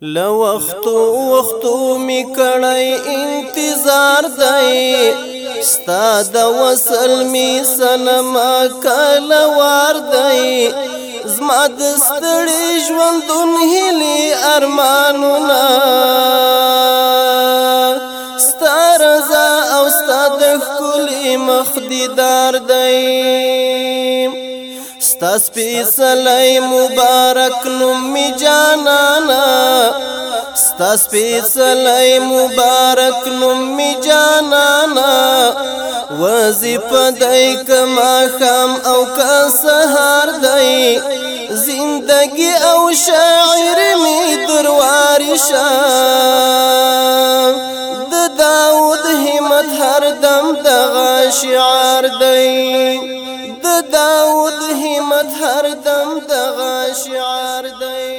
لوختو وختو می کړی انتظار دی ستا د وصل می سنم کله وار دی زما د ستړي ژوندون هلي ارمانونه ستا رضا او ستا د ښکلي مخ دیدار دی ستا سپېڅلی مبارک نوم می جانانه ستا سپیڅلې مبارک نوم می جانانا وظیفه دای کما خام او کا سهار دای زندگی او شاعر می دروارشا د داود همت هر دم دغه شعار دی د داود همت هر دم دغه شعار دی